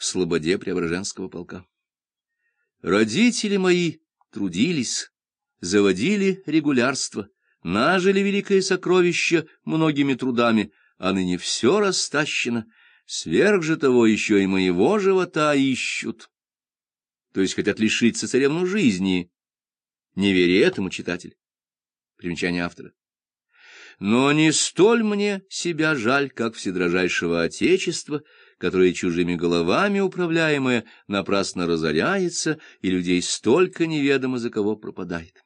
в слободе Преображенского полка. Родители мои трудились, заводили регулярство, нажили великое сокровище многими трудами, а ныне все растащено, сверх же того еще и моего живота ищут. То есть хотят лишить царевну жизни. Не вери этому, читатель. Примечание автора. Но не столь мне себя жаль, как вседрожайшего Отечества, которое чужими головами управляемое напрасно разоряется, и людей столько неведомо за кого пропадает.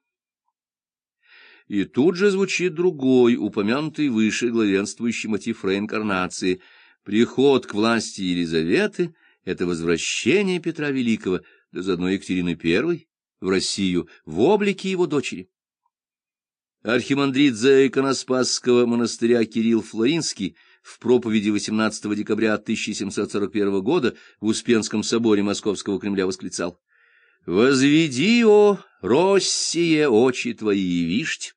И тут же звучит другой, упомянутый выше главенствующий мотив реинкарнации. Приход к власти Елизаветы — это возвращение Петра Великого, да заодно Екатерины I, в Россию, в облике его дочери. Архимандрит Заиконоспасского монастыря Кирилл Флоринский в проповеди 18 декабря 1741 года в Успенском соборе Московского Кремля восклицал «Возведи, о, Россия, очи твои и вишть!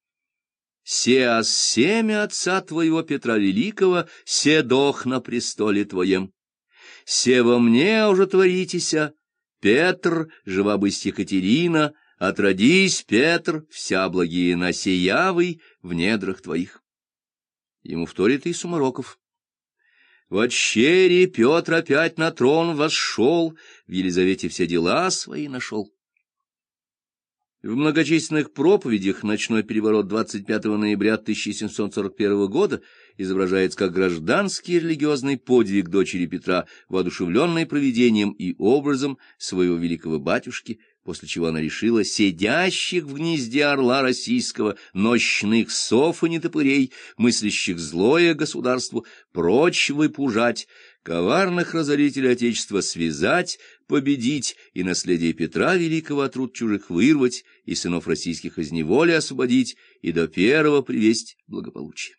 Се семя отца твоего Петра Великого, се дох на престоле твоем. Се во мне уже творитеся, Петр, жива быть Екатерина, Отродись, Петр, вся благие насиявый в недрах твоих. Ему вторит и Сумароков. В отщере Петр опять на трон вошел, в Елизавете все дела свои нашел. В многочисленных проповедях «Ночной переворот» 25 ноября 1741 года изображается как гражданский религиозный подвиг дочери Петра, воодушевленный провидением и образом своего великого батюшки, после чего она решила сидящих в гнезде орла российского, ночных сов и нетопырей, мыслящих злое государству, прочь выпужать, коварных разорителей Отечества связать, победить и наследие Петра Великого от труд чужих вырвать, и сынов российских из неволи освободить, и до первого привесть благополучие.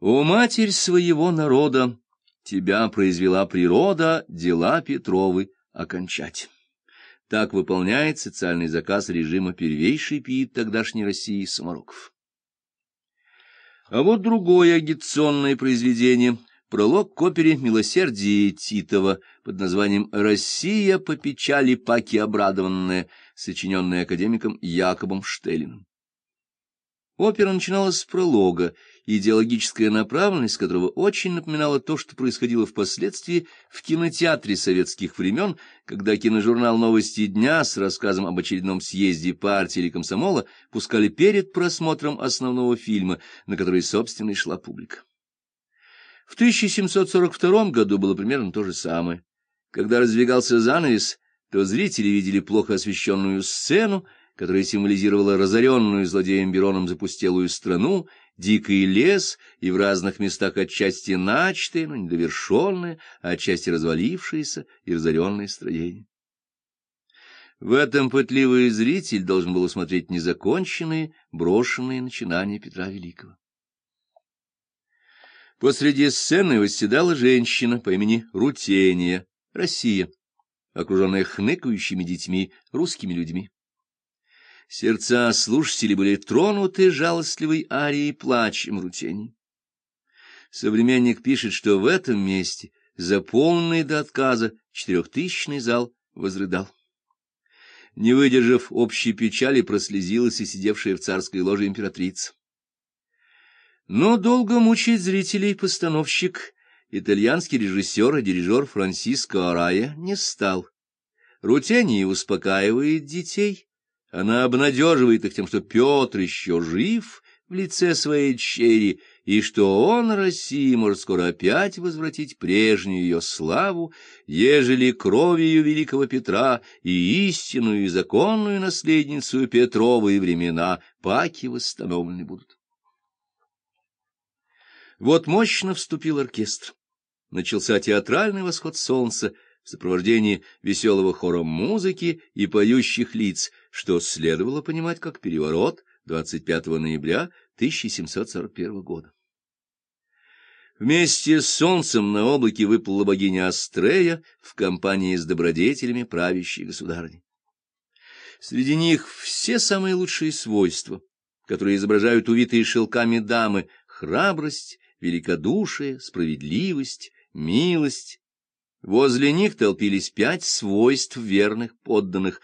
О, Матерь своего народа! Тебя произвела природа, дела Петровы окончать. Так выполняет социальный заказ режима первейший пиит тогдашней России Самароков. А вот другое агитационное произведение — пролог к опере «Милосердие» Титова под названием «Россия по печали паки обрадованная», сочиненная академиком Якобом Штеллиным. Опера начиналась с пролога, идеологическая направленность которого очень напоминала то, что происходило впоследствии в кинотеатре советских времен, когда киножурнал «Новости дня» с рассказом об очередном съезде партии или комсомола пускали перед просмотром основного фильма, на который, собственно, и шла публика. В 1742 году было примерно то же самое. Когда раздвигался занавес, то зрители видели плохо освещенную сцену, которая символизировала разоренную злодеем Бероном запустелую страну, дикий лес и в разных местах отчасти начатые, но недовершенные, а отчасти развалившиеся и разоренные строения. В этом пытливый зритель должен был усмотреть незаконченные, брошенные начинания Петра Великого. Посреди сцены восседала женщина по имени Рутения, Россия, окруженная хныкающими детьми, русскими людьми. Сердца слушателей были тронуты жалостливой арией плачем рутений. Современник пишет, что в этом месте, заполненный до отказа, четырехтысячный зал возрыдал. Не выдержав общей печали, прослезилась и сидевшая в царской ложе императрица. Но долго мучить зрителей постановщик, итальянский режиссер и дирижер Франсиско Арая не стал. Рутений успокаивает детей, она обнадеживает их тем, что Петр еще жив в лице своей черри, и что он, России, может скоро опять возвратить прежнюю ее славу, ежели кровью великого Петра и истинную и законную наследницу Петровые времена паки восстановлены будут. Вот мощно вступил оркестр. Начался театральный восход солнца в сопровождении веселого хора музыки и поющих лиц — что следовало понимать как переворот 25 ноября 1741 года. Вместе с солнцем на облаке выплыла богиня Астрея в компании с добродетелями правящей государыни. Среди них все самые лучшие свойства, которые изображают увитые шелками дамы, храбрость, великодушие, справедливость, милость, Возле них толпились пять свойств верных подданных,